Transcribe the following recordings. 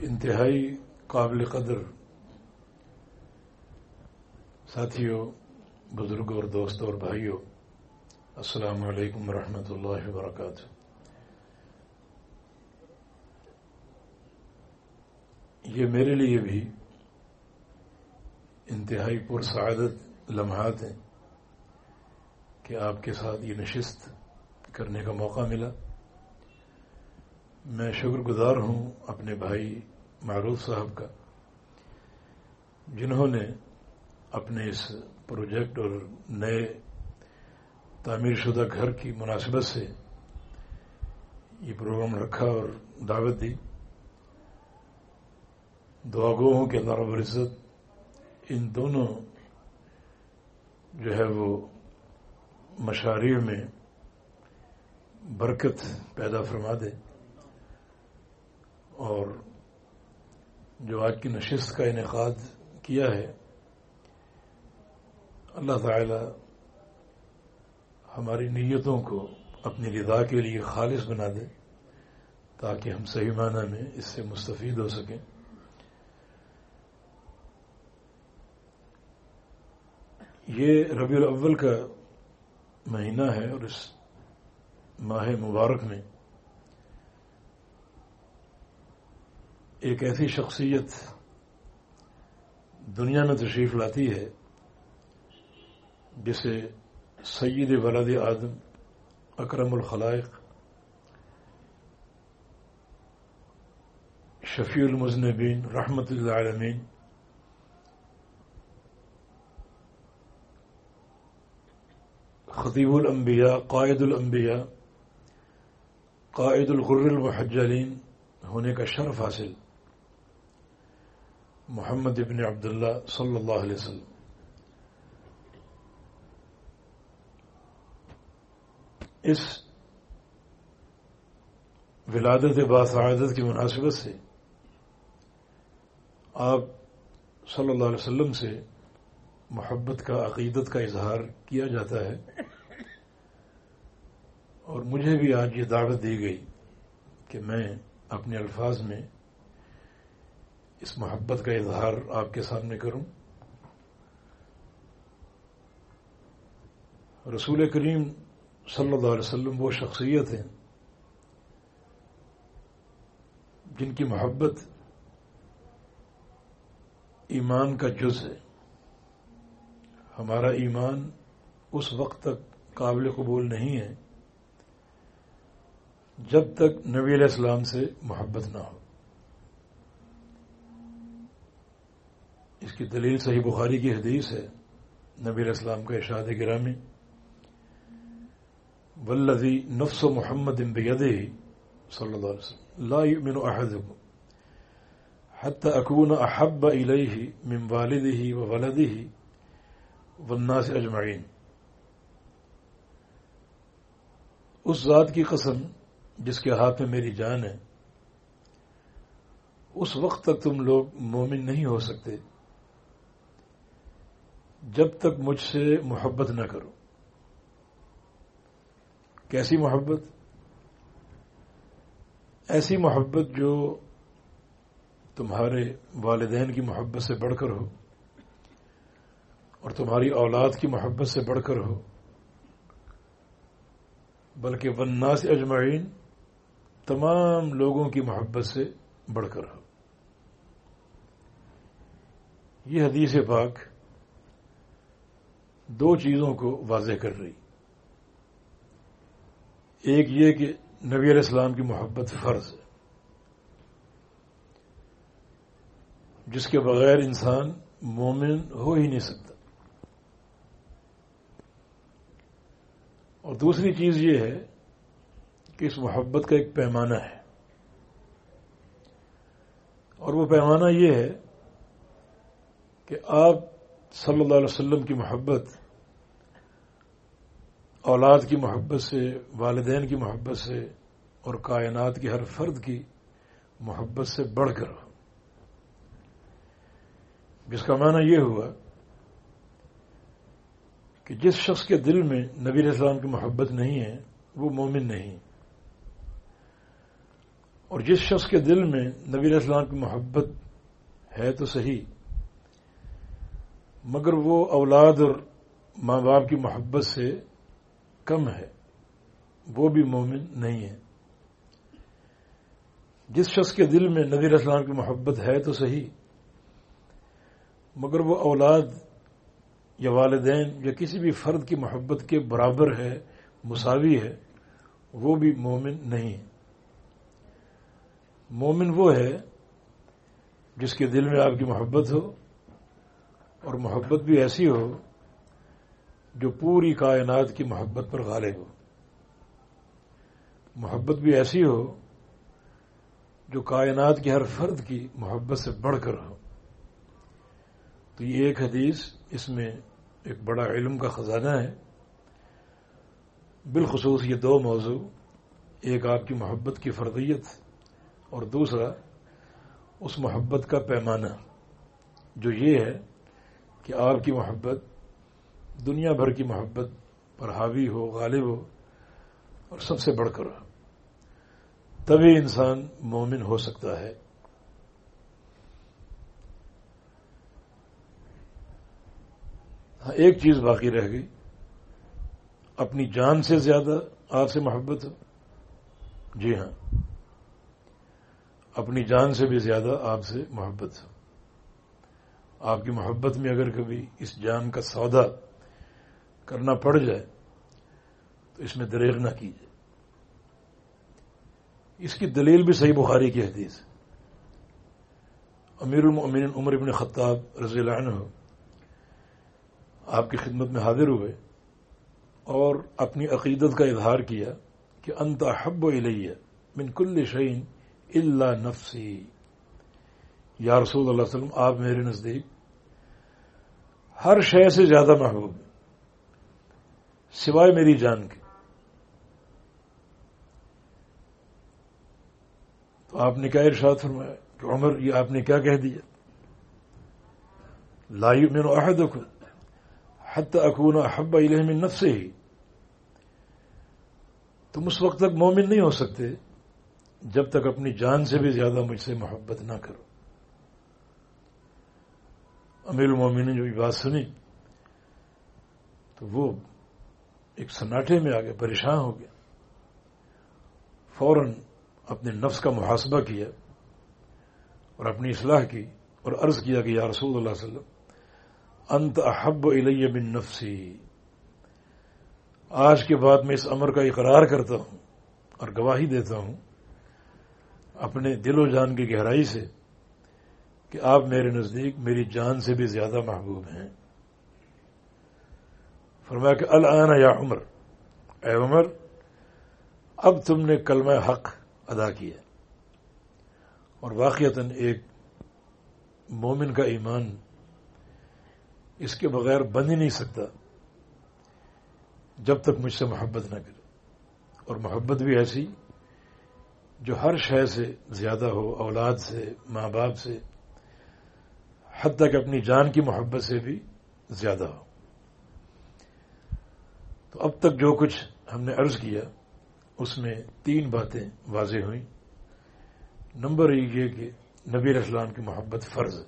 انتہائی قابل قدر ساتھیوں، بزرگوں اور دوستوں اور بھائیوں، السلام علیکم ورحمۃ اللہ وبرکاتہ۔ یہ میرے لیے بھی انتہائی پرسعادت لمحات ہیں کہ آپ کے ساتھ یہ نشست کرنے کا موقع ملا۔ میں شکر گزار ہوں اپنے بھائی معروف صاحب کا، جنہوں نے اپنے اس پروجیکٹ اور نئے تعمیر شدہ گھر کی مناسبت سے یہ پروگرام رکھا اور دعوت دی۔ دعا گو ہوں کہ اللہ رب العزت ان دونوں جو ہے وہ مشاعر میں برکت پیدا فرما دے۔ اور جو آج کی نشست کا انعقاد کیا ہے، اللہ تعالی ہماری نیتوں کو اپنی رضا کے لیے خالص بنا دے تاکہ ہم صحیح معنی میں اس سے مستفید ہو سکیں۔ یہ ربیع الاول کا مہینہ ہے اور اس ماہ مبارک میں ایک ایسی شخصیت دنیا میں تشریف لاتی ہے جسے سید ولاد آدم اکرم الخلائق، شفیع المزنبین رحمت العالمین خطیب الانبیاء، قائد الانبیاء، قائد الغر المحجلین، ہونے کا شرف حاصل۔ محمد ابن عبداللہ صلی اللہ علیہ وسلم۔ اس ولادت باسعادت کی مناسبت سے آپ صلی اللہ علیہ وسلم سے محبت کا، عقیدت کا اظہار کیا جاتا ہے۔ اور مجھے بھی آج یہ دعوت دی گئی کہ میں اپنے الفاظ میں اس محبت کا اظہار آپ کے سامنے کروں۔ رسول کریم صلی اللہ علیہ وسلم وہ شخصیت ہیں جن کی محبت ایمان کا جز ہے۔ ہمارا ایمان اس وقت تک قابل قبول نہیں ہے جب تک نبی علیہ السلام سے محبت نہ ہو۔ اس کی دلیل صحیح بخاری کی حدیث ہے۔ نبی علیہ السلام کا ارشاد گرامی۔ ولدی نفس و محمد امبیدی صلی اللہ علیہ وسلم۔ لا يؤمن احدكم حتى اكون احب اليه من والده وولده والناس اجمعین اس ذات کی قسم جس کے ہاتھ میں میری جان ہے، اس وقت تک تم لوگ مومن نہیں ہو سکتے۔ جب تک مجھ سے محبت نہ کرو۔ کیسی محبت؟ ایسی محبت جو تمہارے والدین کی محبت سے بڑھ کر ہو اور تمہاری اولاد کی محبت سے بڑھ کر ہو، بلکہ وناس اجمعین تمام لوگوں کی محبت سے بڑھ کر ہو۔ یہ حدیث پاک دو چیزوں کو واضح کر رہی۔ ایک یہ کہ نبی علیہ السلام کی محبت فرض ہے۔ جس کے بغیر انسان مومن ہو ہی نہیں سکتا۔ اور دوسری چیز یہ ہے کہ اس محبت کا ایک پیمانہ ہے۔ اور وہ پیمانہ یہ ہے کہ آپ صلی اللہ علیہ وسلم کی محبت، اولاد کی محبت سے، والدین کی محبت سے، اور کائنات کی ہر فرد کی محبت سے بڑھ کر۔ جس کا معنی یہ ہوا کہ جس شخص کے دل میں نبی علیہ السلام کی محبت نہیں ہے، وہ مومن نہیں۔ اور جس شخص کے دل میں نبی علیہ السلام کی محبت ہے تو صحیح۔ مگر وہ اولاد اور ماں باپ کی محبت سے کم ہے۔ وہ بھی مومن نہیں ہے۔ جس شخص کے دل میں نبی علیہ السلام کی محبت ہے تو صحیح۔ مگر وہ اولاد یا والدین یا کسی بھی فرد کی محبت کے برابر ہے، مساوی ہے، وہ بھی مومن نہیں مومن وہ ہے جس کے دل میں آپ کی محبت ہو اور محبت بھی ایسی ہو جو پوری کائنات کی محبت پر غالب ہو۔ محبت بھی ایسی ہو جو کائنات کی ہر فرد کی محبت سے بڑھ کر ہو۔ تو یہ ایک حدیث اس میں ایک بڑا علم کا خزانہ ہے۔ بالخصوص یہ دو موضوع، ایک آپ کی محبت کی فردیت اور دوسرا اس محبت کا پیمانہ۔ جو یہ ہے کہ آپ کی محبت، دنیا بھر کی محبت پر حاوی ہو، غالب ہو، اور سب سے بڑھ کر تبھی انسان مومن ہو سکتا ہے۔ ہاں ایک چیز باقی رہ گئی۔ اپنی جان سے زیادہ آپ سے محبت ہو۔ جی ہاں۔ اپنی جان سے بھی زیادہ آپ سے محبت ہو۔ آپ کی محبت میں اگر کبھی اس جان کا سودا کرنا پڑ جائے، تو اس میں دریغ نہ کیجیے۔ اس کی دلیل بھی صحیح بخاری کی حدیث امیر المؤمنین عمر ابن خطاب رضی اللہ عنہ آپ کی خدمت میں حاضر ہوئے اور اپنی عقیدت کا اظہار کیا کہ انت حب و الیہ من کل شعین اللہ نفسی۔ یا رسول اللہ علیہ وسلم، آپ میرے نزدیک، ہر شے سے زیادہ محبوب سوائے میری جان کے۔ تو آپ نے کیا ارشاد فرمایا؟ کہ عمر، یہ آپ نے کیا کہہ دیا؟ لائی میں نے حت اکونا حب من نف سے ہی تم اس وقت تک مومن نہیں ہو سکتے جب تک اپنی جان سے بھی زیادہ مجھ سے محبت نہ کرو۔ امیر المومن نے جو بات سنی، تو وہ ایک سناٹے میں آ گیا پریشان ہو گیا۔ فوراً اپنے نفس کا محاسبہ کیا اور اپنی اصلاح کی اور عرض کیا کہ یا رسول اللہ علیہ وسلم، انت احب الیہ من نفسی۔ آج کے بعد میں اس امر کا اقرار کرتا ہوں اور گواہی دیتا ہوں، اپنے دل و جان کی گہرائی سے کہ آپ میرے نزدیک میری جان سے بھی زیادہ محبوب ہیں۔ فرمایا کہ الان یا عمر، اے عمر، اب تم نے کلمہ حق ادا کیا۔ اور واقعتاً ایک مومن کا ایمان اس کے بغیر بن ہی نہیں سکتا جب تک مجھ سے محبت نہ کرے۔ اور محبت بھی ایسی جو ہر شے سے زیادہ ہو، اولاد سے، ماں باپ سے حد تک اپنی جان کی محبت سے بھی زیادہ ہو۔ تو اب تک جو کچھ ہم نے عرض کیا، اس میں تین باتیں واضح ہوئیں۔ نمبر یہ کہ نبی اسلام کی محبت فرض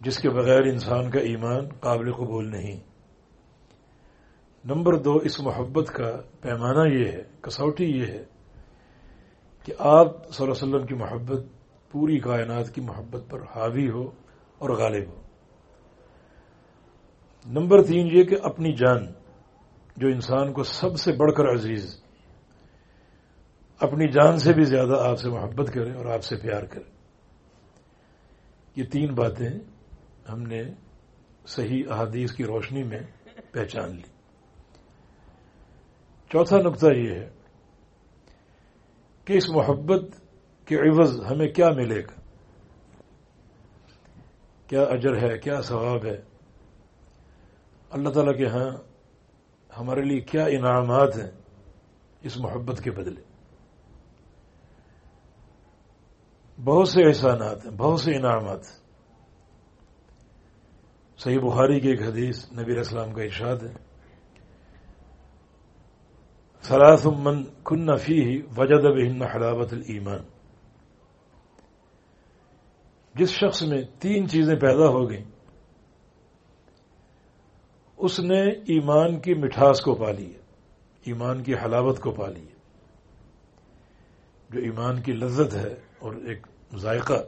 جس کے بغیر انسان کا ایمان قابل قبول نہیں۔ نمبر دو، اس محبت کا پیمانہ یہ ہے، کسوٹی یہ ہے کہ آپ صلی اللہ علیہ وسلم کی محبت پوری کائنات کی محبت پر حاوی ہو اور غالب ہو۔ نمبر تین یہ کہ اپنی جان جو انسان کو سب سے بڑھ کر عزیز، اپنی جان سے بھی زیادہ آپ سے محبت کرے اور آپ سے پیار کرے۔ یہ تین باتیں ہم نے صحیح احادیث کی روشنی میں پہچان لی۔ چوتھا نقطہ یہ ہے کہ اس محبت کے عوض ہمیں کیا ملے گا؟ کیا اجر ہے؟ کیا ثواب ہے؟ اللہ تعالیٰ کے ہاں ہمارے لیے کیا انعامات ہیں اس محبت کے بدلے؟ بہت سے احسانات ہیں، بہت سے انعامات صحیح بخاری کی ایک حدیث نبی اسلام کا ارشاد ہے۔ ثلاث من کن فی وجد بہن حلاوت المان جس شخص میں تین چیزیں پیدا ہو گئیں، اس نے ایمان کی مٹھاس کو پا لی ایمان کی حلاوت کو پا لی جو ایمان کی لذت ہے اور ایک ذائقہ،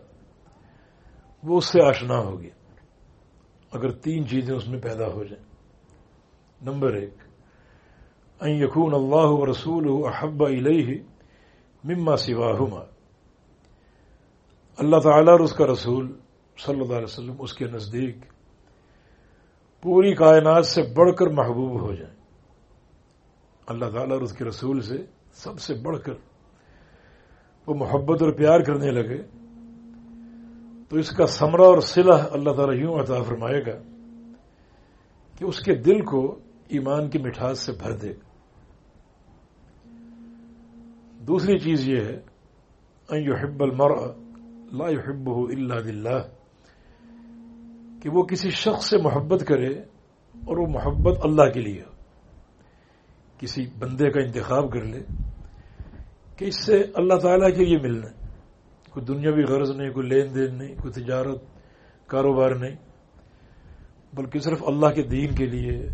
وہ اس سے آشنا ہو گیا۔ اگر تین چیزیں اس میں پیدا ہو جائیں۔ نمبر ایک این یقون اللہ رسول احب علیہ مما سواہما۔ اللہ تعالیٰ اور اس کا رسول صلی اللہ علیہ وسلم اس کے نزدیک پوری کائنات سے بڑھ کر محبوب ہو جائیں۔ اللہ تعالیٰ اور اس کے رسول سے سب سے بڑھ کر وہ محبت اور پیار کرنے لگے۔ تو اس کا سمرہ اور صلح اللہ تعالیٰ یوں عطا فرمائے گا کہ اس کے دل کو ایمان کی مٹھاس سے بھر دے۔ دوسری چیز یہ ہے يحب المرء لا يحبه الا لله. کہ وہ کسی شخص سے محبت کرے اور وہ محبت اللہ کے لیے کسی بندے کا انتخاب کر لے کہ اس سے اللہ تعالیٰ کے لیے ملنا کوئی دنیاوی غرض نہیں، کوئی لین دین نہیں، کوئی تجارت، کاروبار نہیں، بلکہ صرف اللہ کے دین کے لیے،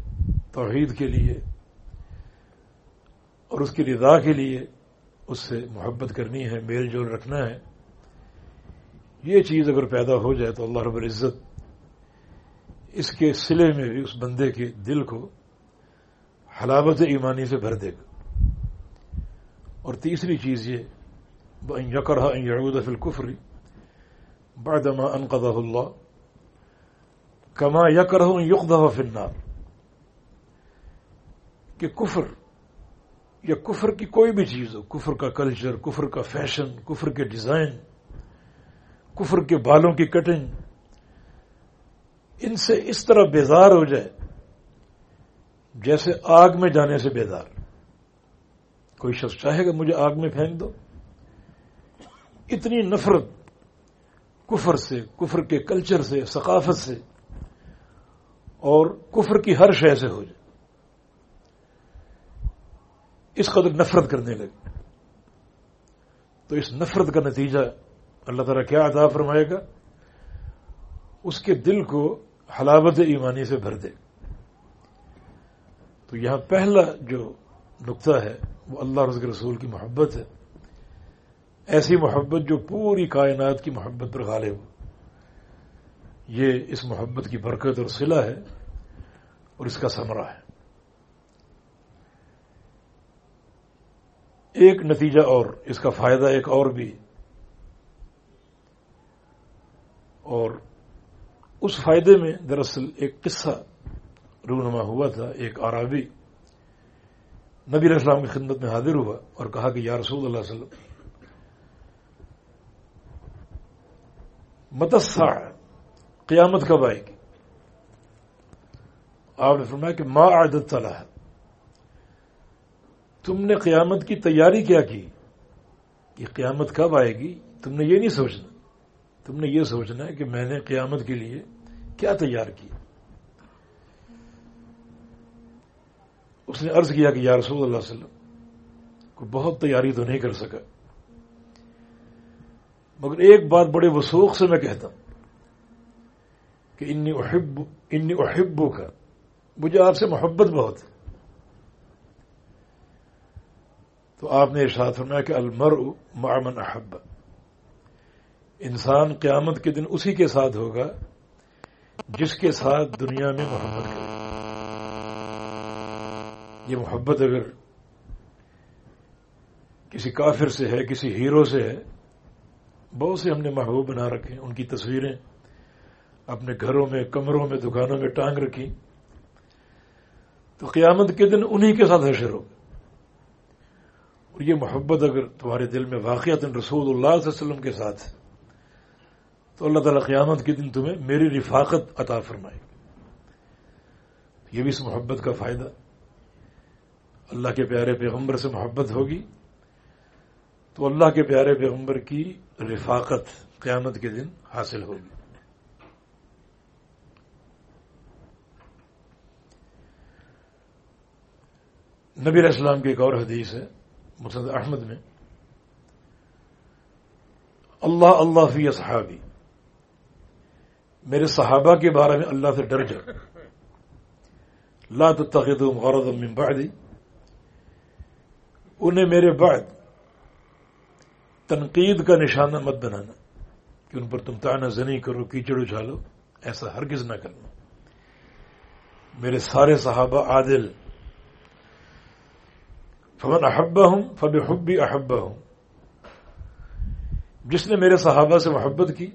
توحید کے لیے اور اس کی رضا کے لیے اس سے محبت کرنی ہے، میل جول رکھنا ہے۔ یہ چیز اگر پیدا ہو جائے تو اللہ رب العزت اس کے سلے میں بھی اس بندے کے دل کو حلاوت ایمانی سے بھر دے گا۔ اور تیسری چیز یہ یکرہ یعود فی الکفری بعدما انقضہ اللہ کما یکرہ یقدہ فی النار۔ کہ کفر یا کفر کی کوئی بھی چیز ہو، کفر کا کلچر کفر کا فیشن کفر کے ڈیزائن کفر کے بالوں کی کٹنگ ان سے اس طرح بیزار ہو جائے جیسے آگ میں جانے سے بیدار کوئی شخص چاہے گا مجھے آگ میں پھینک دو۔ اتنی نفرت کفر سے، کفر کے کلچر سے، ثقافت سے اور کفر کی ہر شے سے ہو جائے۔ اس قدر نفرت کرنے لگے۔ تو اس نفرت کا نتیجہ اللہ تعالیٰ کیا عطا فرمائے گا؟ اس کے دل کو حلاوت ایمانی سے بھر دے۔ تو یہاں پہلا جو نقطہ ہے، وہ اللہ رض رسول کی محبت ہے۔ ایسی محبت جو پوری کائنات کی محبت پر غالب ہو۔ یہ اس محبت کی برکت اور صلہ ہے اور اس کا ثمرہ ہے۔ ایک نتیجہ اور، اس کا فائدہ ایک اور بھی۔ اور اس فائدے میں دراصل ایک قصہ رونما ہوا تھا، ایک عربی نبی اسلام کی خدمت میں حاضر ہوا اور کہا کہ یا رسول اللہ علیہ وسلم، متسع، قیامت کب آئے گی؟ آپ نے فرمایا کہ ماں عادت تلا ہے تم نے قیامت کی تیاری کیا کی؟ کہ قیامت کب آئے گی؟ تم نے یہ نہیں سوچنا۔ تم نے یہ سوچنا ہے کہ میں نے قیامت کے لیے کیا تیار کیا اس نے عرض کیا کہ یا رسول اللہ علیہ وسلم کو بہت تیاری تو نہیں کر سکا۔ مگر ایک بات بڑے وسوخ سے میں کہتا ہوں کہ انی احب، انی احبو کا مجھے آپ سے محبت بہت ہے۔ تو آپ نے ارشاد فرمایا کہ المر معمن احب۔ انسان قیامت کے دن اسی کے ساتھ ہوگا جس کے ساتھ دنیا میں محبت کرے۔ یہ محبت اگر کسی کافر سے ہے، کسی ہیرو سے ہے، بہت سے ہم نے محبوب بنا رکھے ان کی تصویریں اپنے گھروں میں، کمروں میں، دکانوں میں ٹانگ رکھی۔ تو قیامت کے دن انہی کے ساتھ حشر ہوگا۔ اور یہ محبت اگر تمہارے دل میں واقعات رسول اللہ علیہ وسلم کے ساتھ ہے تو اللہ تعالیٰ قیامت کے دن تمہیں میری رفاقت عطا فرمائے یہ بھی اس محبت کا فائدہ۔ اللہ کے پیارے پیغمبر سے محبت ہوگی۔ تو اللہ کے پیارے پیغمبر کی رفاقت قیامت کے دن حاصل ہوگی۔ نبی اسلام کی ایک اور حدیث ہے مسد احمد میں۔ اللہ اللہ فی اصحابی۔ میرے صحابہ کے بارے میں اللہ سے ڈر جا لا تتخذوا غرضا من بعدی۔ انہیں میرے بعد تنقید کا نشانہ مت بنانا کہ ان پر تم تانا زنی کرو، کیچڑ اچھالو، ایسا ہرگز نہ کرنا۔ میرے سارے صحابہ عادل۔ فمن احبا ہوں فب حبی احبا ہوں جس نے میرے صحابہ سے محبت کی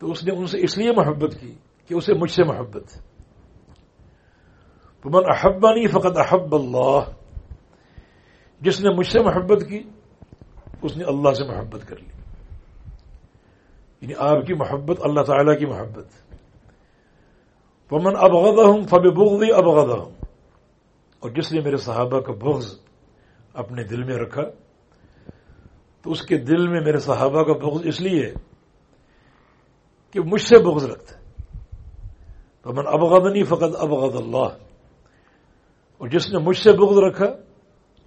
تو اس نے ان سے اس لیے محبت کی کہ اسے مجھ سے محبت من احبانی فقط احب اللہ۔ جس نے مجھ سے محبت کی، اس نے اللہ سے محبت کر لی۔ یعنی آپ کی محبت، اللہ تعالی کی محبت۔ پمن ابغدہ ہوں فب بغضی ابغدہ ہوں اور جس نے میرے صحابہ کا بغض اپنے دل میں رکھا، تو اس کے دل میں میرے صحابہ کا بغض اس لیے کہ مجھ سے بغض رکھتا تو من ابغدنی فقط ابغد اللہ اور جس نے مجھ سے بغض رکھا،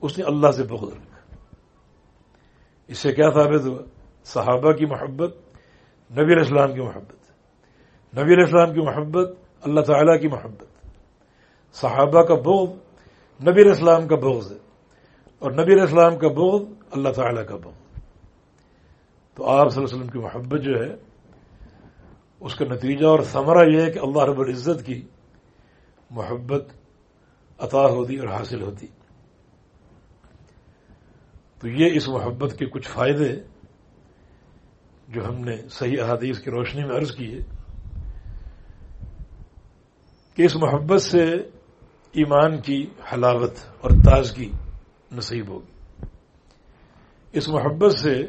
اس نے اللہ سے بغض رکھا۔ اس سے کیا ثابت ہوا؟ صحابہ کی محبت، نبی اسلام کی محبت۔ نبی اسلام کی محبت، اللہ تعالی کی محبت۔ صحابہ کا بغض، نبی اسلام کا بغض ہے۔ اور نبی اسلام کا بغض، اللہ تعالی کا بغض۔ تو آپ صلی اللہ علیہ وسلم کی محبت جو ہے اس کا نتیجہ اور ثمرہ یہ ہے کہ اللہ رب العزت کی محبت عطا ہوتی اور حاصل ہوتی۔ تو یہ اس محبت کے کچھ فائدے جو ہم نے صحیح احادیث کی روشنی میں عرض کیے کہ اس محبت سے ایمان کی حلاوت اور تازگی نصیب ہوگی۔ اس محبت سے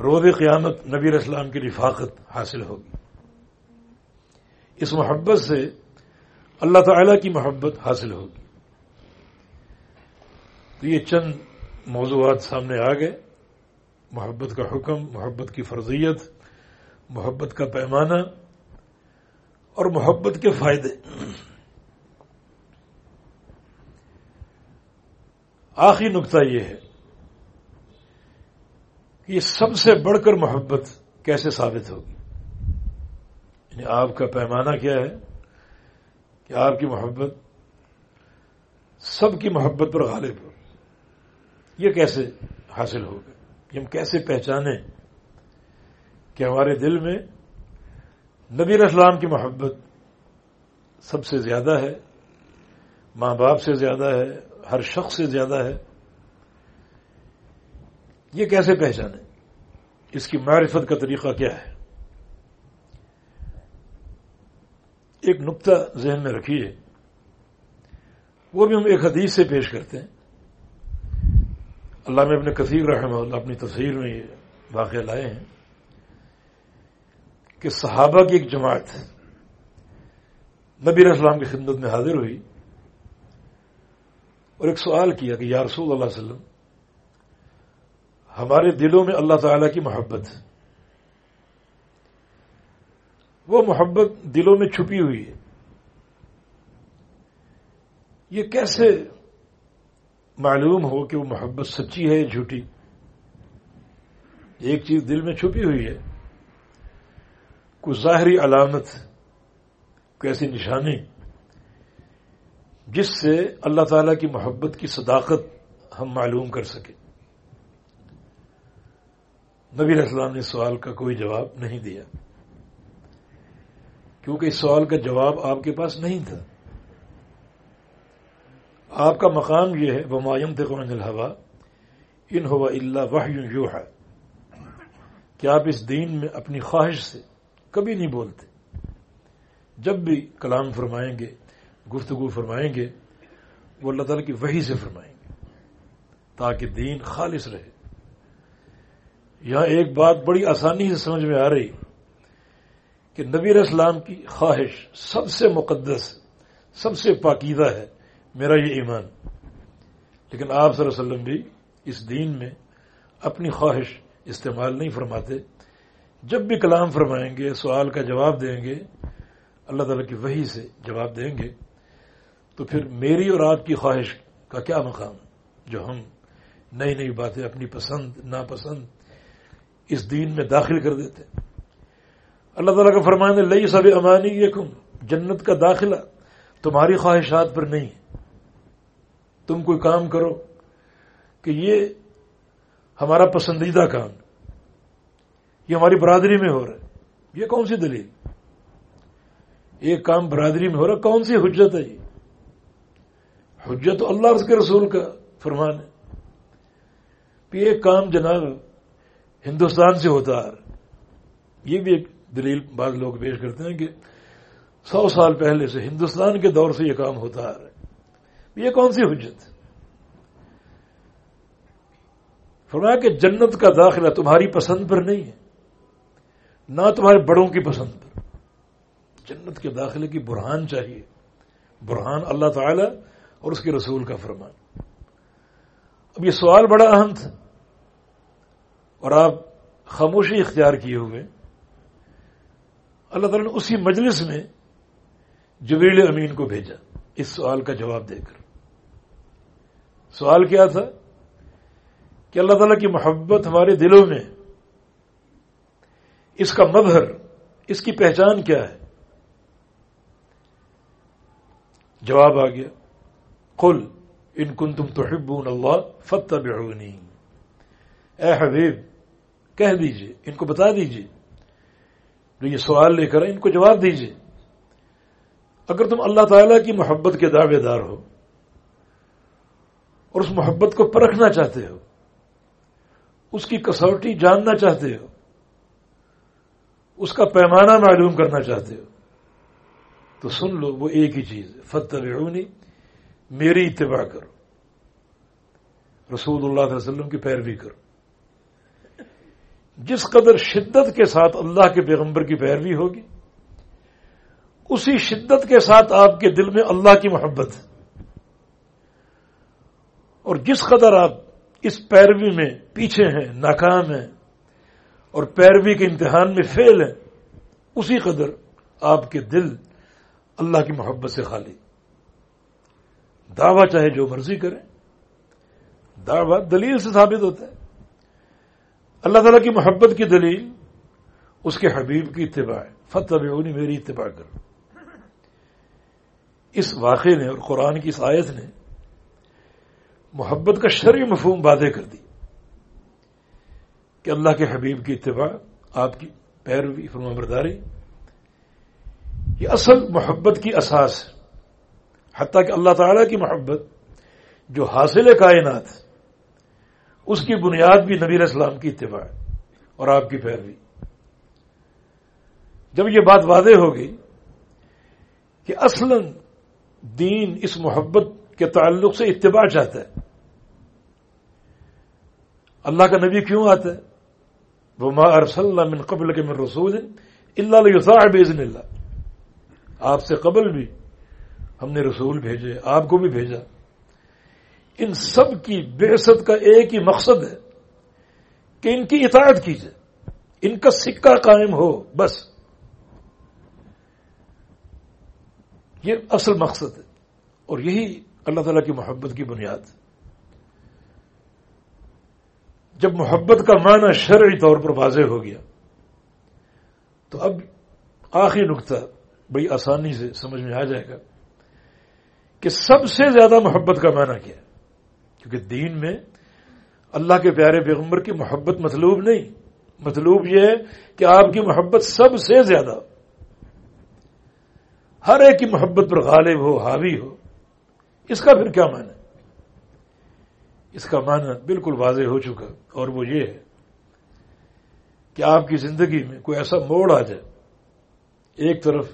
روز قیامت نبی اسلام کی رفاقت حاصل ہوگی۔ اس محبت سے اللہ تعالی کی محبت حاصل ہوگی۔ تو یہ چند موضوعات سامنے آ گئے۔ محبت کا حکم، محبت کی فرضیت، محبت کا پیمانہ اور محبت کے فائدے۔ آخری نقطہ یہ ہے یہ سب سے بڑھ کر محبت کیسے ثابت ہوگی؟ یعنی آپ کا پیمانہ کیا ہے کہ آپ کی محبت سب کی محبت پر غالب ہو۔ یہ کیسے حاصل ہوگا؟ یہ ہم کیسے پہچانیں کہ ہمارے دل میں نبی اسلام کی محبت سب سے زیادہ ہے، ماں باپ سے زیادہ ہے، ہر شخص سے زیادہ ہے یہ کیسے پہچانے؟ اس کی معرفت کا طریقہ کیا ہے؟ ایک نقطہ ذہن میں رکھیے، وہ بھی ہم ایک حدیث سے پیش کرتے ہیں۔ اللہ میں اپنے کثیر رحمہ اللہ اپنی تصویر میں یہ واقعہ لائے ہیں کہ صحابہ کی ایک جماعت نبی اسلام کی خدمت میں حاضر ہوئی اور ایک سوال کیا کہ یا رسول اللہ علیہ وسلم ہمارے دلوں میں اللہ تعالی کی محبت وہ محبت دلوں میں چھپی ہوئی ہے۔ یہ کیسے معلوم ہو کہ وہ محبت سچی ہے یا جھوٹی؟ ایک چیز دل میں چھپی ہوئی ہے۔ کوئی ظاہری علامت، کوئی ایسی نشانی جس سے اللہ تعالی کی محبت کی صداقت ہم معلوم کر سکیں۔ نبی السلام نے سوال کا کوئی جواب نہیں دیا۔ کیونکہ اس سوال کا جواب آپ کے پاس نہیں تھا۔ آپ کا مقام یہ ہے وہ مایم تقن الحوا ان ہوا اللہ واہ یو ہے کہ آپ اس دین میں اپنی خواہش سے کبھی نہیں بولتے۔ جب بھی کلام فرمائیں گے، گفتگو فرمائیں گے، وہ اللہ تعالیٰ کی وہی سے فرمائیں گے، تاکہ دین خالص رہے۔ یہاں ایک بات بڑی آسانی سے سمجھ میں آ رہی کہ نبی اسلام کی خواہش سب سے مقدس، سب سے پاکیزہ ہے میرا یہ ایمان۔ لیکن آپ صلی اللہ علیہ وسلم بھی اس دین میں اپنی خواہش استعمال نہیں فرماتے۔ جب بھی کلام فرمائیں گے، سوال کا جواب دیں گے، اللہ تعالیٰ کی وہی سے جواب دیں گے، تو پھر میری اور آپ کی خواہش کا کیا مقام؟ جو ہم نئی نئی باتیں اپنی پسند، ناپسند اس دین میں داخل کر دیتے اللہ تعالیٰ کا فرمانے لئی سب امانی یہ کم جنت کا داخلہ تمہاری خواہشات پر نہیں۔ تم کوئی کام کرو کہ یہ ہمارا پسندیدہ کام، یہ ہماری برادری میں ہو رہا ہے۔ یہ کون سی دلیل؟ ایک کام برادری میں ہو رہا کون سی حجت ہے یہ؟ حجت اللہ اس کے رسول کا فرمان ہے۔ ایک کام جناب ہندوستان سے ہوتا ہے۔ یہ بھی ایک دلیل بعض لوگ پیش کرتے ہیں کہ سو سال پہلے سے ہندوستان کے دور سے یہ کام ہوتا آ رہا ہے۔ یہ کون سی حجت؟ فرمایا کہ جنت کا داخلہ تمہاری پسند پر نہیں ہے، نہ تمہارے بڑوں کی پسند پر۔ جنت کے داخلے کی برہان چاہیے۔ برہان اللہ تعالی اور اس کے رسول کا فرمان۔ اب یہ سوال بڑا اہم تھا۔ اور آپ خاموشی اختیار کیے ہوئے اللہ تعالیٰ نے اسی مجلس میں جبریل امین کو بھیجا۔ اس سوال کا جواب دے کر۔ سوال کیا تھا؟ کہ اللہ تعالیٰ کی محبت ہمارے دلوں میں، اس کا مظہر، اس کی پہچان کیا ہے؟ جواب آ گیا۔ کل ان کن تم تو حبون اللہ فتح اے حبیب کہہ دیجیے، ان کو بتا دیجیے۔ جو یہ سوال لے کر ان کو جواب دیجیے۔ اگر تم اللہ تعالی کی محبت کے دعوے دار ہو اور اس محبت کو پرکھنا چاہتے ہو، اس کی کسوٹی جاننا چاہتے ہو، اس کا پیمانہ معلوم کرنا چاہتے ہو، تو سن لو وہ ایک ہی چیز ہے۔ فتح میری اتباع کرو۔ رسول اللہ علیہ وسلم کی پیروی کرو۔ جس قدر شدت کے ساتھ اللہ کے پیغمبر کی پیروی ہوگی، اسی شدت کے ساتھ آپ کے دل میں اللہ کی محبت۔ اور جس قدر آپ اس پیروی میں پیچھے ہیں، ناکام ہیں، اور پیروی کے امتحان میں فیل ہیں، اسی قدر آپ کے دل اللہ کی محبت سے خالی۔ دعویٰ چاہے جو مرضی کریں، دعویٰ دلیل سے ثابت ہوتا ہے۔ اللہ تعالیٰ کی محبت کی دلیل، اس کے حبیب کی اتباع ہے۔ فتح میری اتباع کر اس واقعے نے اور قرآن کی اس آیت نے محبت کا شرعی مفہوم وعدے کر دی کہ اللہ کے حبیب کی اتباع، آپ کی پیروی فرما برداری یہ اصل محبت کی اساس ہے۔ حتیٰ کہ اللہ تعالی کی محبت جو حاصل کائنات اس کی بنیاد بھی نبی اسلام کی اتباع ہے اور آپ کی پیروی۔ جب یہ بات واضح ہوگی کہ اصلا دین اس محبت کے تعلق سے اتباع چاہتا ہے، اللہ کا نبی کیوں آتا ہے؟ وہ ما ارسل اللہ من قبل کے من رسول اللہ بزن اللہ آپ سے قبل بھی ہم نے رسول بھیجے، آپ کو بھی بھیجا۔ ان سب کی بےست کا ایک ہی مقصد ہے کہ ان کی اطاعت کیجیے، ان کا سکہ قائم ہو، بس۔ یہ اصل مقصد ہے۔ اور یہی اللہ تعالی کی محبت کی بنیاد۔ ہے جب محبت کا معنی شرعی طور پر واضح ہو گیا، تو اب آخری نقطہ بڑی آسانی سے سمجھ میں آ جائے گا کہ سب سے زیادہ محبت کا معنی کیا ہے۔ کیونکہ دین میں اللہ کے پیارے پیغمبر کی محبت مطلوب نہیں۔ مطلوب یہ ہے کہ آپ کی محبت سب سے زیادہ، ہر ایک کی محبت پر غالب ہو، حاوی ہو۔ اس کا پھر کیا معنی؟ اس کا معنی بالکل واضح ہو چکا۔ اور وہ یہ ہے کہ آپ کی زندگی میں کوئی ایسا موڑ آ جائے، ایک طرف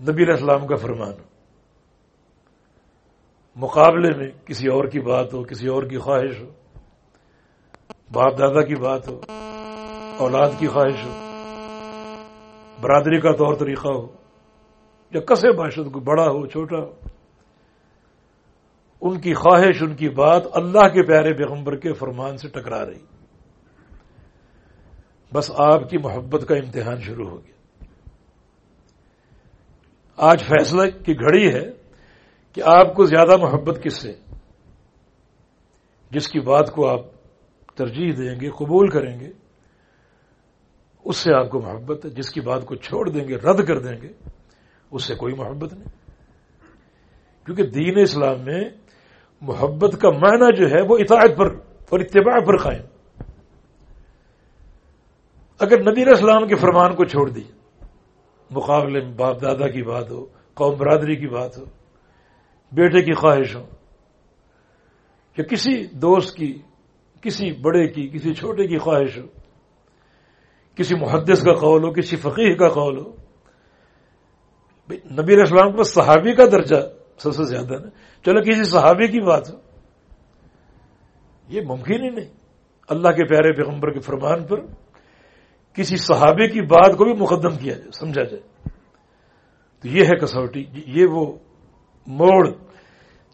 نبی علیہ السلام کا فرمان مقابلے میں کسی اور کی بات ہو، کسی اور کی خواہش ہو، باپ دادا کی بات ہو، اولاد کی خواہش ہو، برادری کا طور طریقہ ہو، یا کسے باشد کو بڑا ہو، چھوٹا ہو، ان کی خواہش، ان کی بات اللہ کے پیارے پیغمبر کے فرمان سے ٹکرا رہی۔ بس آپ کی محبت کا امتحان شروع ہو گیا۔ آج فیصلہ کی گھڑی ہے کہ آپ کو زیادہ محبت کس سے؟ جس کی بات کو آپ ترجیح دیں گے، قبول کریں گے، اس سے آپ کو محبت ہے جس کی بات کو چھوڑ دیں گے، رد کر دیں گے، اس سے کوئی محبت نہیں۔ کیونکہ دین اسلام میں محبت کا معنی جو ہے وہ اطاعت پر اور اتباع پر قائم۔ اگر نبی اسلام کے فرمان کو چھوڑ دی، مقابلے میں باپ دادا کی بات ہو، قوم برادری کی بات ہو بیٹے کی خواہش ہو یا کسی دوست کی، کسی بڑے کی، کسی چھوٹے کی خواہش ہو، کسی محدث کا قول ہو، کسی فقیر کا قول ہو نبی اسلام کو صحابی کا درجہ سب سے زیادہ نا۔ چلو کسی صحابی کی بات ہو۔ یہ ممکن ہی نہیں۔ اللہ کے پیارے پیغمبر کے فرمان پر کسی صحابی کی بات کو بھی مقدم کیا جائے، سمجھا جائے۔ تو یہ ہے کسوٹی، یہ وہ موڑ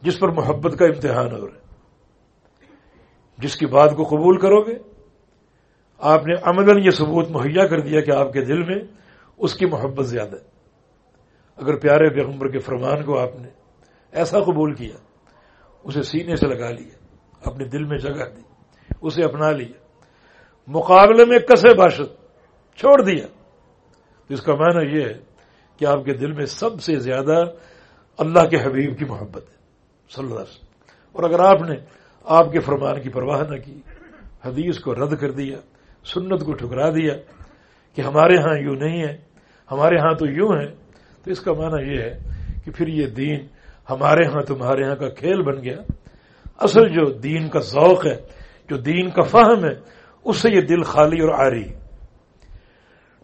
جس پر محبت کا امتحان ہو رہا ہے۔ جس کی بات کو قبول کرو گے، آپ نے عملاً یہ ثبوت مہیا کر دیا کہ آپ کے دل میں اس کی محبت زیادہ ہے۔ اگر پیارے پیغمبر کے فرمان کو آپ نے ایسا قبول کیا، اسے سینے سے لگا لیا، اپنے دل میں جگہ دی، اسے اپنا لیا، مقابلے میں کسے باشد چھوڑ دیا، تو اس کا معنی یہ ہے کہ آپ کے دل میں سب سے زیادہ اللہ کے حبیب کی محبت ہے، صلی اللہ علیہ وسلم۔ اور اگر آپ نے آپ کے فرمان کی پرواہ نہ کی، حدیث کو رد کر دیا، سنت کو ٹھکرا دیا کہ ہمارے ہاں یوں نہیں ہے، ہمارے ہاں تو یوں ہے، تو اس کا معنی یہ ہے کہ پھر یہ دین ہمارے ہاں تمہارے ہاں کا کھیل بن گیا۔ اصل جو دین کا ذوق ہے، جو دین کا فہم ہے، اس سے یہ دل خالی اور آری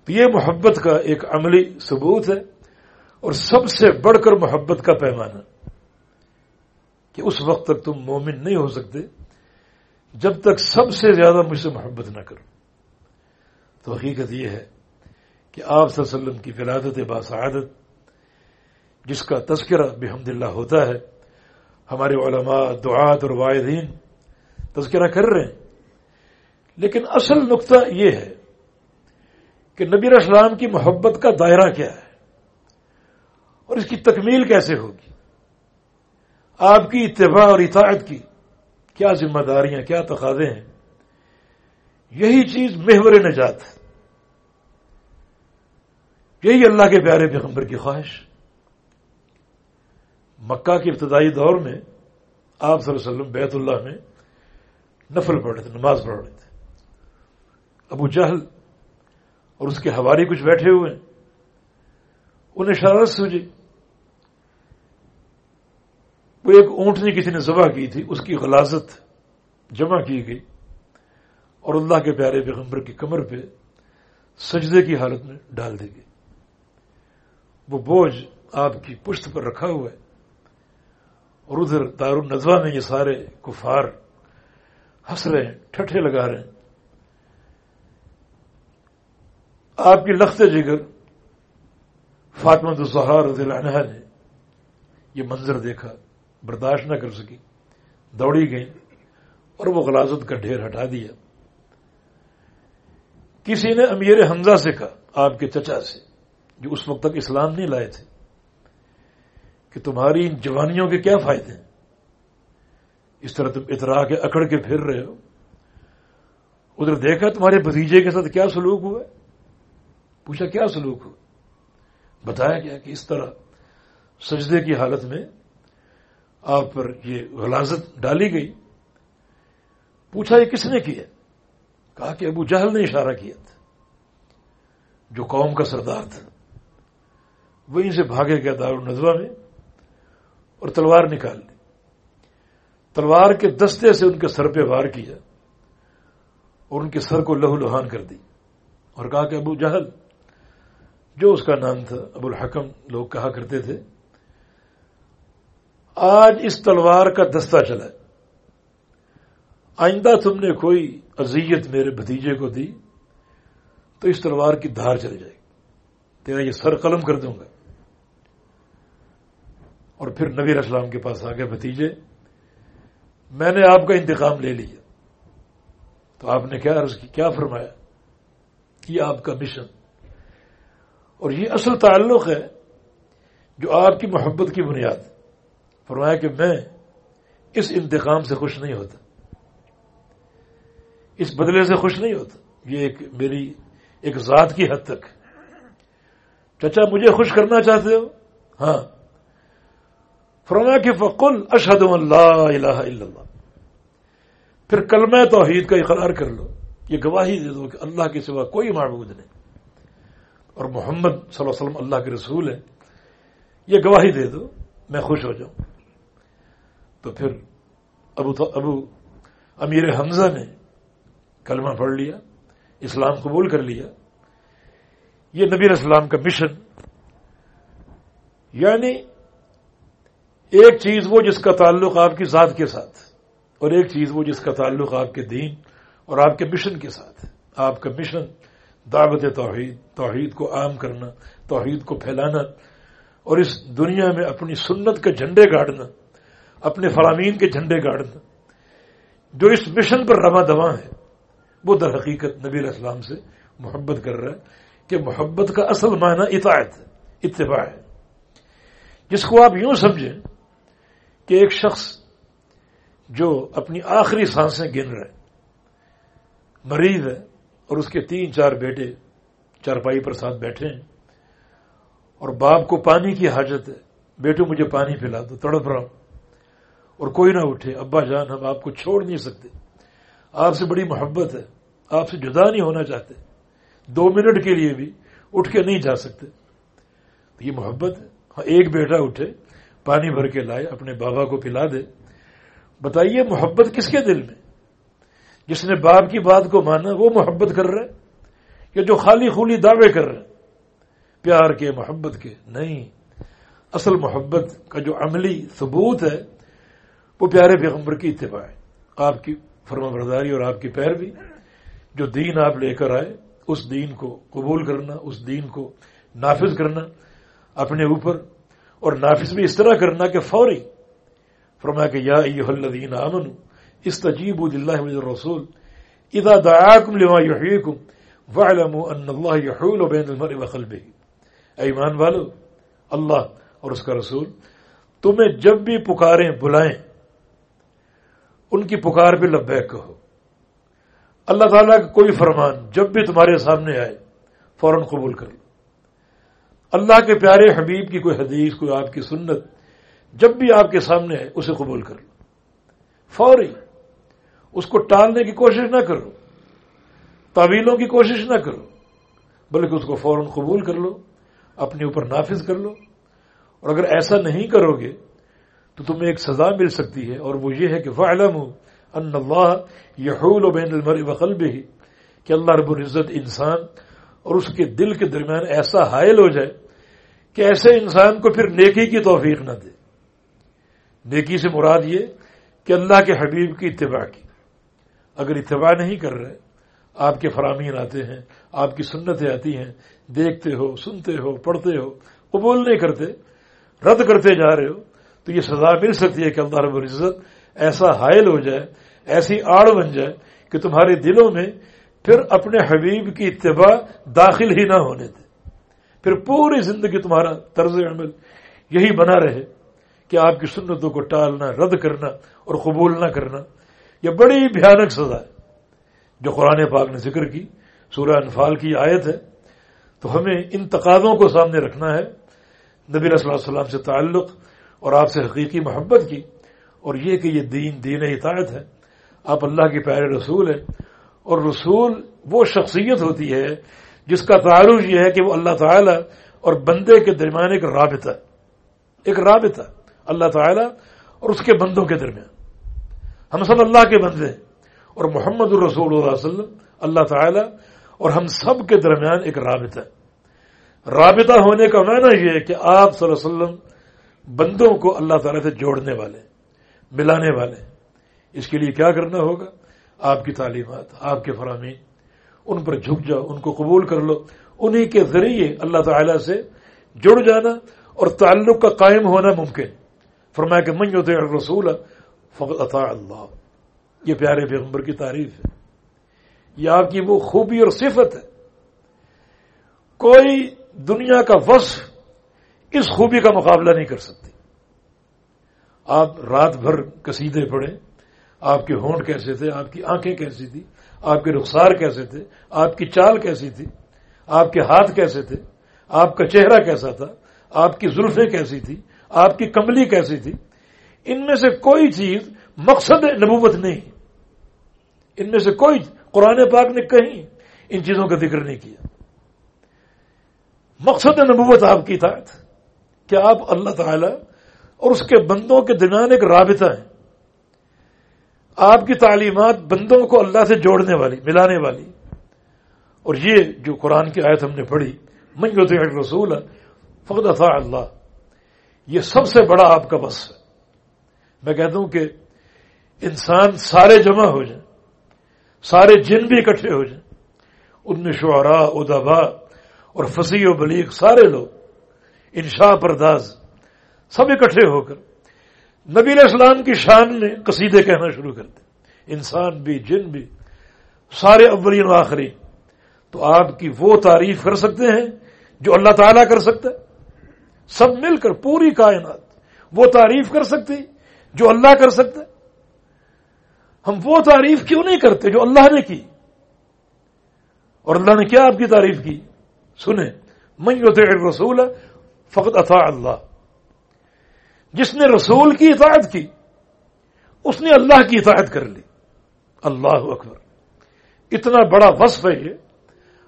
تو یہ محبت کا ایک عملی ثبوت ہے۔ اور سب سے بڑھ کر محبت کا پیمانہ کہ اس وقت تک تم مومن نہیں ہو سکتے، جب تک سب سے زیادہ مجھ سے محبت نہ کرو۔ تو حقیقت یہ ہے کہ آپ صلی اللہ علیہ وسلم کی ولادت باسعادت جس کا تذکرہ بحمد اللہ ہوتا ہے، ہمارے علماء، دعات اور واحدین تذکرہ کر رہے ہیں۔ لیکن اصل نقطہ یہ ہے کہ نبی اسلام کی محبت کا دائرہ کیا ہے؟ اور اس کی تکمیل کیسے ہوگی؟ آپ کی اتباع اور اطاعت کی کیا ذمہ داریاں، کیا تقاضے ہیں؟ یہی چیز محور نجات ہے۔ یہی اللہ کے پیارے پیغمبر کی خواہش۔ مکہ کے ابتدائی دور میں آپ صلی اللہ علیہ وسلم بیت اللہ میں نفل پڑھ رہے تھے، نماز پڑھ رہے تھے۔ ابو جہل اور اس کے ہواری کچھ بیٹھے ہوئے انہیں شرارت سوجی۔ وہ ایک اونٹنی کسی نے ذبح کی تھی، اس کی غلازت جمع کی گئی۔ اور اللہ کے پیارے پیغمبر کی کمر پہ سجدے کی حالت میں ڈال دی گئی۔ وہ بوجھ آپ کی پشت پر رکھا ہوا ہے۔ اور ادھر دار النزوہ میں یہ سارے کفار ہنس رہے ہیں، ٹھٹھے لگا رہے ہیں۔ آپ کی لخت جگر فاطمہ الزہار رضی اللہ عنہ نے یہ منظر دیکھا۔ برداشت نہ کر سکی، دوڑی گئی اور وہ غلازت کا ڈھیر ہٹا دیا۔ کسی نے امیر حمزہ سے کہا، آپ کے چچا سے، جو اس وقت تک اسلام نہیں لائے تھے، کہ تمہاری ان جوانیوں کے کیا فائدے ہیں؟ اس طرح تم اترا کے اکڑ کے پھر رہے ہو۔ ادھر دیکھا تمہارے بھتیجے کے ساتھ کیا سلوک ہوا؟ پوچھا، کیا سلوک ہوا؟ بتایا گیا کہ اس طرح سجدے کی حالت میں آپ پر یہ غلازت ڈالی گئی۔ پوچھا یہ کس نے کیا؟ کہا کہ ابو جہل نے اشارہ کیا تھا۔ جو قوم کا سردار تھا۔ وہیں سے بھاگے گیا دار النزوہ میں اور تلوار نکال لی۔ تلوار کے دستے سے ان کے سر پہ وار کیا اور ان کے سر کو لہو لہان کر دی اور کہا کہ ابو جہل، جو اس کا نام تھا ابو الحکم لوگ کہا کرتے تھے آج اس تلوار کا دستہ چلا آئندہ تم نے کوئی اذیت میرے بھتیجے کو دی تو اس تلوار کی دھار چل جائے گی۔ تیرا یہ سر قلم کر دوں گا۔ اور پھر نبی اسلام کے پاس آ گئے بھتیجے، میں نے آپ کا انتقام لے لیا۔ تو آپ نے کیا عرض کی؟ کیا فرمایا؟ یہ آپ کا مشن۔ اور یہ اصل تعلق ہے جو آپ کی محبت کی بنیاد۔ فرمایا کہ میں اس انتقام سے خوش نہیں ہوتا۔ اس بدلے سے خوش نہیں ہوتا۔ یہ ایک میری ایک ذات کی حد تک۔ چچا مجھے خوش کرنا چاہتے ہو؟ ہاں۔ فرما کہ فقل اشد اللہ الہ الا اللہ۔ پھر کلمہ توحید کا اقرار کر لو۔ یہ گواہی دے دو کہ اللہ کے سوا کوئی معبود نہیں۔ اور محمد صلی اللہ علیہ وسلم اللہ کے رسول ہے یہ گواہی دے دو۔ میں خوش ہو جاؤں۔ تو پھر ابو ابو امیر حمزہ نے کلمہ پڑھ لیا، اسلام قبول کر لیا۔ یہ نبی اسلام کا مشن یعنی ایک چیز وہ جس کا تعلق آپ کی ذات کے ساتھ، اور ایک چیز وہ جس کا تعلق آپ کے دین اور آپ کے مشن کے ساتھ۔ آپ کا مشن دعوت توحید توحید کو عام کرنا، توحید کو پھیلانا، اور اس دنیا میں اپنی سنت کے جھنڈے گاڑنا۔ اپنے فرامین کے جھنڈے گاڑنا جو اس مشن پر رواں دواں ہے وہ در حقیقت نبی اسلام سے محبت کر رہا ہے کہ محبت کا اصل معنی اطاعت، اتباع ہے۔ جس کو آپ یوں سمجھیں کہ ایک شخص جو اپنی آخری سانسیں گن رہے مریض ہے اور اس کے تین چار بیٹے چارپائی پر ساتھ بیٹھے ہیں، اور باپ کو پانی کی حاجت ہے، بیٹو مجھے پانی پلا دو، تڑپ رہا ہوں۔ اور کوئی نہ اٹھے، ابا جان، ہم آپ کو چھوڑ نہیں سکتے۔ آپ سے بڑی محبت ہے، آپ سے جدا نہیں ہونا چاہتے۔ دو منٹ کے لیے بھی اٹھ کے نہیں جا سکتے۔ تو یہ محبت ہے۔ ہاں ایک بیٹا اٹھے، پانی بھر کے لائے، اپنے بابا کو پلا دے۔ بتائیے، محبت کس کے دل میں؟ جس نے باپ کی بات کو مانا، وہ محبت کر رہے یا جو خالی خولی دعوے کر رہے پیار کے، محبت کے، نہیں۔ اصل محبت کا جو عملی ثبوت ہے وہ پیارے پیغمبر کی اتباع ہے۔ آپ کی فرما برداری اور آپ کی پیر بھی جو دین آپ لے کر آئے، اس دین کو قبول کرنا، اس دین کو نافذ کرنا، اپنے اوپر اور نافذ بھی اس طرح کرنا کہ فوری فرمایا کہ یا ایوہ الذین آمنوا استجیبوا للہ رسول اذا دعاکم لما یحییکم وعلموا ان اللہ یحول بین المرء وقلبه ایمان والو، اللہ اور اس کا رسول، تمہیں جب بھی پکاریں، بلائیں ان کی پکار پہ لبیک کہو۔ اللہ تعالیٰ کا کوئی فرمان جب بھی تمہارے سامنے آئے، فوراً قبول کر لو۔ اللہ کے پیارے حبیب کی کوئی حدیث، کوئی آپ کی سنت جب بھی آپ کے سامنے ہے اسے قبول کر لو۔ فوری اس کو ٹالنے کی کوشش نہ کرو۔ تعویلوں کی کوشش نہ کرو، بلکہ اس کو فوراً قبول کر لو، اپنے اوپر نافذ کر لو۔ اور اگر ایسا نہیں کرو گے تو تمہیں ایک سزا مل سکتی ہے اور وہ یہ ہے کہ فعلم ان اللہ یحول بین المر وقلب ہی کہ اللہ رب العزت انسان اور اس کے دل کے درمیان ایسا حائل ہو جائے کہ ایسے انسان کو پھر نیکی کی توفیق نہ دے۔ نیکی سے مراد یہ کہ اللہ کے حبیب کی اتباع کی۔ اگر اتباع نہیں کر رہے، آپ کے فرامین آتے ہیں، آپ کی سنتیں آتی ہیں، دیکھتے ہو، سنتے ہو، پڑھتے ہو، قبول نہیں کرتے، رد کرتے جا رہے ہو تو یہ سزا مل سکتی ہے کہ اللہ رب العزت ایسا حائل ہو جائے، ایسی آڑ بن جائے کہ تمہارے دلوں میں پھر اپنے حبیب کی اتباع داخل ہی نہ ہونے دے۔ پھر پوری زندگی تمہارا طرز عمل یہی بنا رہے کہ آپ کی سنتوں کو ٹالنا، رد کرنا اور قبول نہ کرنا، یہ بڑی بھیانک سزا ہے۔ جو قرآن پاک نے ذکر کی، سورہ انفال کی آیت ہے، تو ہمیں ان تقاضوں کو سامنے رکھنا ہے۔ نبی صلی اللہ علیہ وسلم سے تعلق اور آپ سے حقیقی محبت کی اور یہ کہ یہ دین دین اطاعت ہے۔ آپ اللہ کے پیارے رسول ہیں اور رسول وہ شخصیت ہوتی ہے جس کا تعارف یہ ہے کہ وہ اللہ تعالی اور بندے کے درمیان ایک رابطہ ایک رابطہ اللہ تعالی اور اس کے بندوں کے درمیان۔ ہم سب اللہ کے بندے ہیں اور محمد الرسول اللہ علیہ وسلم اللہ تعالی اور ہم سب کے درمیان ایک رابطہ رابطہ ہونے کا معنی یہ ہے کہ آپ صلی اللہ علیہ وسلم بندوں کو اللہ تعالی سے جوڑنے والے، ملانے والے۔ اس کے لیے کیا کرنا ہوگا؟ آپ کی تعلیمات، آپ کے فرامین، ان پر جھک جاؤ، ان کو قبول کر لو۔ انہی کے ذریعے اللہ تعالی سے جڑ جانا اور تعلق کا قائم ہونا ممکن۔ فرمایا کہ من ہوتے رسول فقط عطا اللہ۔ یہ پیارے پیغمبر کی تعریف ہے۔ یہ آپ کی وہ خوبی اور صفت ہے۔ کوئی دنیا کا وصف اس خوبی کا مقابلہ نہیں کر سکتی آپ رات بھر کسیدے پڑے آپ کے ہونٹ کیسے تھے، آپ کی آنکھیں کیسی تھی آپ کے رخسار کیسے تھے، آپ کی چال کیسی تھی، آپ کے ہاتھ کیسے تھے، آپ کا چہرہ کیسا تھا، آپ کی زلفیں کیسی تھی آپ کی کملی کیسی تھی۔ ان میں سے کوئی چیز مقصد نبوت نہیں۔ ان میں سے کوئی قرآن پاک نے کہیں ان چیزوں کا ذکر نہیں کیا۔ مقصد نبوت آپ کی تھا کہ آپ اللہ تعالی اور اس کے بندوں کے درمیان ایک رابطہ ہے۔ آپ کی تعلیمات بندوں کو اللہ سے جوڑنے والی، ملانے والی۔ اور یہ جو قرآن کی آیت ہم نے پڑھی منگوت رسول فقد اللہ یہ سب سے بڑا آپ کا بس ہے۔ میں کہتا ہوں کہ انسان سارے جمع ہو جائیں، سارے جن بھی اکٹھے ہو جائیں، ان میں شعراء ادبا اور فصیح و بلیغ سارے لوگ انشاء پرداز، سب اکٹھے ہو کر نبی علیہ السلام کی شان میں قصیدے کہنا شروع کر دیں۔ انسان بھی، جن بھی، سارے اولین و آخری تو آپ کی وہ تعریف کر سکتے ہیں جو اللہ تعالیٰ کر سکتا ہے۔ سب مل کر پوری کائنات وہ تعریف کر سکتی جو اللہ کر سکتا ہے۔ ہم وہ تعریف کیوں نہیں کرتے جو اللہ نے کی؟ اور اللہ نے کیا آپ کی تعریف کی؟ سنیں میں رسول فقط اطاع اللہ۔ جس نے رسول کی اطاعت کی، اس نے اللہ کی اطاعت کر لی۔ اللہ اکبر۔ اتنا بڑا وصف ہے یہ۔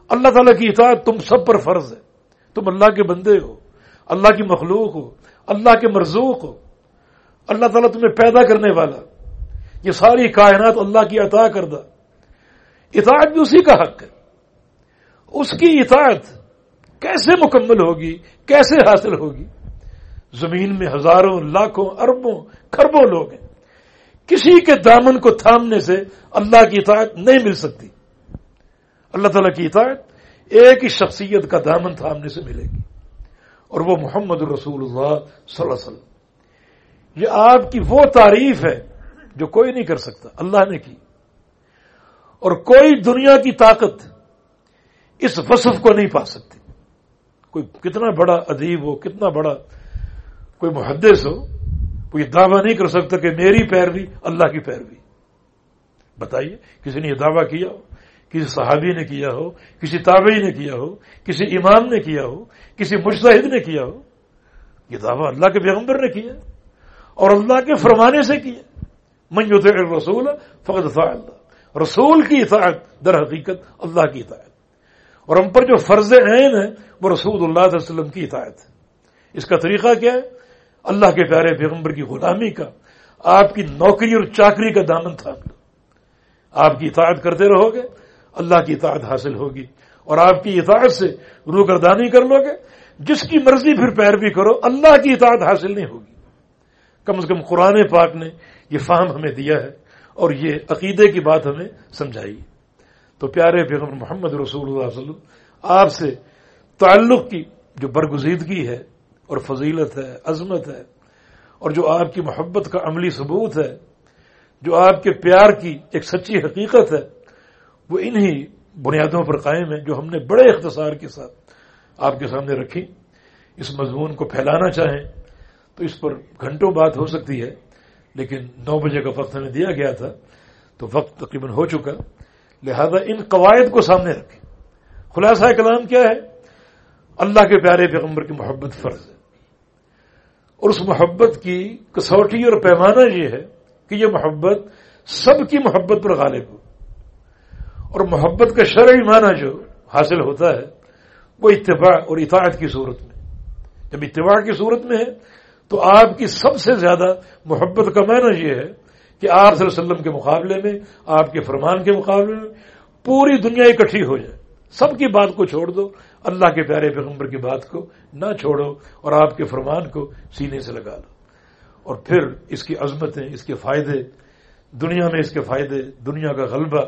اللہ تعالیٰ کی اطاعت تم سب پر فرض ہے۔ تم اللہ کے بندے ہو، اللہ کی مخلوق ہو، اللہ کے مرزوق ہو۔ اللہ تعالیٰ تمہیں پیدا کرنے والا۔ یہ ساری کائنات اللہ کی عطا کردہ۔ اطاعت بھی اسی کا حق ہے۔ اس کی اطاعت کیسے مکمل ہوگی؟ کیسے حاصل ہوگی؟ زمین میں ہزاروں، لاکھوں، اربوں، کھربوں لوگ ہیں۔ کسی کے دامن کو تھامنے سے اللہ کی اطاعت نہیں مل سکتی۔ اللہ تعالیٰ کی اطاعت ایک ہی شخصیت کا دامن تھامنے سے ملے گی۔ اور وہ محمد رسول اللہ صلی اللہ علیہ وسلم۔ یہ آپ کی وہ تعریف ہے جو کوئی نہیں کر سکتا۔ اللہ نے کی۔ اور کوئی دنیا کی طاقت اس وصف کو نہیں پا سکتی۔ کوئی کتنا بڑا ادیب ہو، کتنا بڑا کوئی محدث ہو، وہ یہ دعویٰ نہیں کر سکتا کہ میری پیروی اللہ کی پیروی۔ بتائیے، کسی نے یہ دعویٰ کیا ہو؟ کسی صحابی نے کیا ہو؟ کسی تابعی نے کیا ہو؟ کسی امام نے کیا ہو؟ کسی مشتحد نے کیا ہو؟ یہ دعویٰ اللہ کے پیغمبر نے کیا اور اللہ کے فرمانے سے کیا۔ من یطع رسول فقط اللہ رسول کی اطاعت در حقیقت اللہ کی اطاعت۔ اور ہم پر جو فرض عین ہے، وہ رسول اللہ علیہ وسلم کی اطاعت ہے۔ اس کا طریقہ کیا ہے؟ اللہ کے پیارے پیغمبر کی غلامی کا، آپ کی نوکری اور چاکری کا دامن تھام لو۔ آپ کی اطاعت کرتے رہو گے، اللہ کی اطاعت حاصل ہوگی۔ اور آپ کی اطاعت سے روگردانی کر لو گے۔ جس کی مرضی پھر پیروی کرو، اللہ کی اطاعت حاصل نہیں ہوگی۔ کم از کم قرآن پاک نے یہ فہم ہمیں دیا ہے اور یہ عقیدے کی بات ہمیں سمجھائی تو پیارے پیغمبر محمد رسول اللہ علیہ وسلم، آپ سے تعلق کی جو برگزیدگی ہے اور فضیلت ہے، عظمت ہے، اور جو آپ کی محبت کا عملی ثبوت ہے، جو آپ کے پیار کی ایک سچی حقیقت ہے، وہ انہی بنیادوں پر قائم ہے جو ہم نے بڑے اختصار کے ساتھ آپ کے سامنے رکھی۔ اس مضمون کو پھیلانا چاہیں تو اس پر گھنٹوں بات ہو سکتی ہے، لیکن نو بجے کا وقت ہمیں دیا گیا تھا، تو وقت تقریباً ہو چکا۔ لہذا ان قواعد کو سامنے رکھیں۔ خلاصہ کلام کیا ہے؟ اللہ کے پیارے پیغمبر کی محبت فرض ہے۔ اور اس محبت کی کسوٹی اور پیمانہ یہ ہے کہ یہ محبت سب کی محبت پر غالب ہو۔ اور محبت کا شرعی معنی جو حاصل ہوتا ہے، وہ اتباع اور اطاعت کی صورت میں۔ جب اتباع کی صورت میں ہے، تو آپ کی سب سے زیادہ محبت کا معنی یہ ہے کہ آپ صلی اللہ علیہ وسلم کے مقابلے میں، آپ کے فرمان کے مقابلے میں پوری دنیا اکٹھی ہو جائے۔ سب کی بات کو چھوڑ دو، اللہ کے پیارے پیغمبر کی بات کو نہ چھوڑو اور آپ کے فرمان کو سینے سے لگا لو اور پھر اس کی عظمتیں، اس کے فائدے، دنیا میں اس کے فائدے، دنیا کا غلبہ۔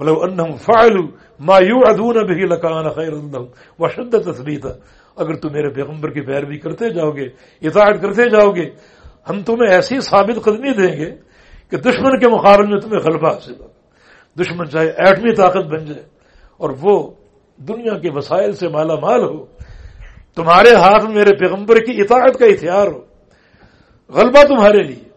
مطلب انہم فعلو ما یوعدون به لکان خیر لهم وشد تثبیتا۔ اگر تم میرے پیغمبر کی پیروی کرتے جاؤ گے، اطاعت کرتے جاؤ گے، ہم تمہیں ایسی ثابت قدمی دیں گے کہ دشمن کے مقابلے میں تمہیں غلبہ حاصل ہوگا دشمن چاہے ایٹمی طاقت بن جائے اور وہ دنیا کے وسائل سے مالا مال ہو۔ تمہارے ہاتھ میں میرے پیغمبر کی اطاعت کا ہتھیار ہو۔ غلبہ تمہارے لیے،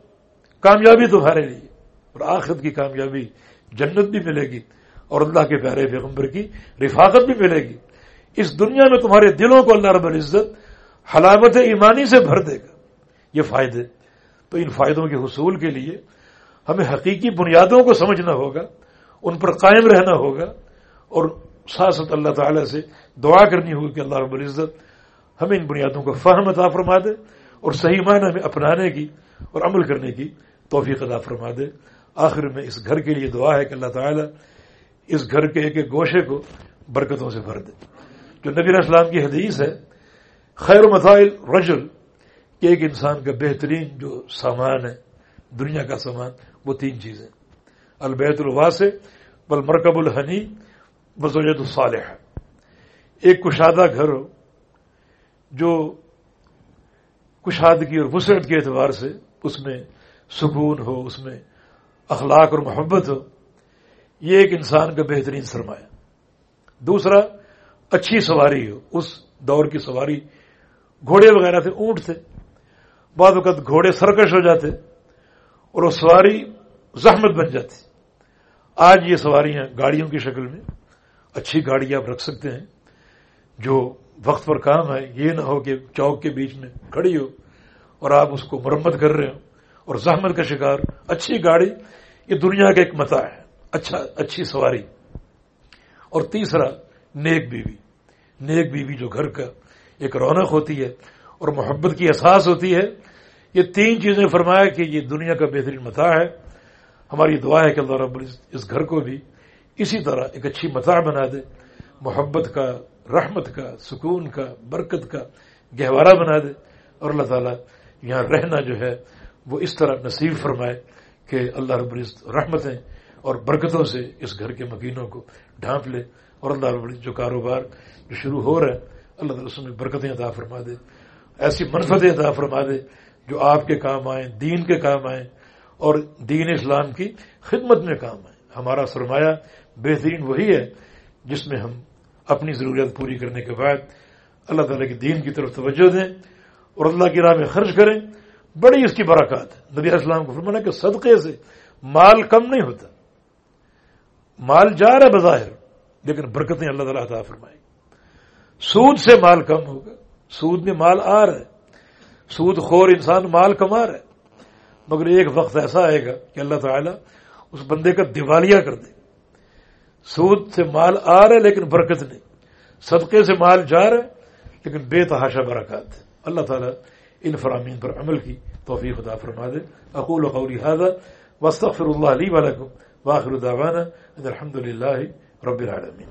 کامیابی تمہارے لیے اور آخرت کی کامیابی جنت بھی ملے گی اور اللہ کے پیارے پیغمبر کی رفاقت بھی ملے گی۔ اس دنیا میں تمہارے دلوں کو اللہ رب العزت حلامت ایمانی سے بھر دے گا۔ یہ فائدے۔ تو ان فائدوں کے حصول کے لیے ہمیں حقیقی بنیادوں کو سمجھنا ہوگا، ان پر قائم رہنا ہوگا، اور ساتھ ساتھ اللہ تعالی سے دعا کرنی ہوگی کہ اللہ رب العزت ہمیں ان بنیادوں کو فہم عطا فرما دے، اور صحیح معنی میں اپنانے کی اور عمل کرنے کی توفیق عطا فرما دے۔ آخر میں اس گھر کے لیے دعا ہے کہ اللہ تعالیٰ اس گھر کے ایک ایک گوشے کو برکتوں سے بھر دے۔ جو نبی اسلام کی حدیث ہے، خیر و مسائل رجل، کہ ایک انسان کا بہترین جو سامان ہے، دنیا کا سامان وہ تین چیزیں البیت الواس بل مرکب الحنی بزوجت الصالح۔ ایک کشادہ گھر ہو جو کشادگی اور وسعت کے اعتبار سے اس میں سکون ہو، اس میں اخلاق اور محبت ہو، یہ ایک انسان کا بہترین سرمایہ دوسرا، اچھی سواری ہو، اس دور کی سواری گھوڑے وغیرہ تھے اونٹ تھے۔ بعد وقت گھوڑے سرکش ہو جاتے۔ اور وہ سواری زحمت بن جاتی۔ آج یہ سواریاں گاڑیوں کی شکل میں۔ اچھی گاڑی آپ رکھ سکتے ہیں۔ جو وقت پر کام ہے، یہ نہ ہو کہ چوک کے بیچ میں کھڑی ہو اور آپ اس کو مرمت کر رہے ہو اور زحمت کا شکار، اچھی گاڑی، یہ دنیا کا ایک متا ہے۔ اچھا اچھی سواری۔ اور تیسرا، نیک بیوی۔ نیک بیوی جو گھر کا ایک رونق ہوتی ہے اور محبت کی احساس ہوتی ہے یہ تین چیزیں فرمایا کہ یہ دنیا کا بہترین متا ہے۔ ہماری دعا ہے کہ اللہ رب اس گھر کو بھی اسی طرح ایک اچھی متا بنا دے، محبت کا، رحمت کا، سکون کا، برکت کا گہوارہ بنا دے۔ اور اللہ تعالیٰ یہاں رہنا جو ہے وہ اس طرح نصیب فرمائے کہ اللہ رب العزت رحمتیں اور برکتوں سے اس گھر کے مکینوں کو ڈھانپ لے۔ اور اللہ رب العزت جو کاروبار جو شروع ہو رہا ہے، اللہ تعالیٰ اس میں برکتیں عطا فرما دے۔ ایسی منفتیں عطا فرما دے جو آپ کے کام آئیں، دین کے کام آئیں، اور دین اسلام کی خدمت میں کام آئیں۔ ہمارا سرمایہ بہترین وہی ہے جس میں ہم اپنی ضروریات پوری کرنے کے بعد اللہ تعالیٰ کے دین کی طرف توجہ دیں اور اللہ کی راہ میں خرچ کریں۔ بڑی اس کی برکات۔ ہے نبی اسلام کو فرمانا کہ صدقے سے مال کم نہیں ہوتا۔ مال جا رہا ہے بظاہر، لیکن برکتیں اللہ تعالیٰ عطا فرمائے سود سے مال کم ہوگا۔ سود میں مال آ رہا ہے۔ سود خور انسان مال کما رہا ہے۔ مگر ایک وقت ایسا آئے گا کہ اللہ تعالیٰ اس بندے کا دیوالیہ کر دے۔ سود سے مال آ رہا ہے لیکن برکت نہیں۔ صدقے سے مال جا رہا ہے لیکن بے تحاشا برکات ہے۔ اللہ تعالیٰ ان فرامین پر عمل کی توفیق خدا فرما دے۔ اقول قولی هذا واستغفر اللہ لی ولکم واخر دعوانا ان الحمد للہ رب العالمین۔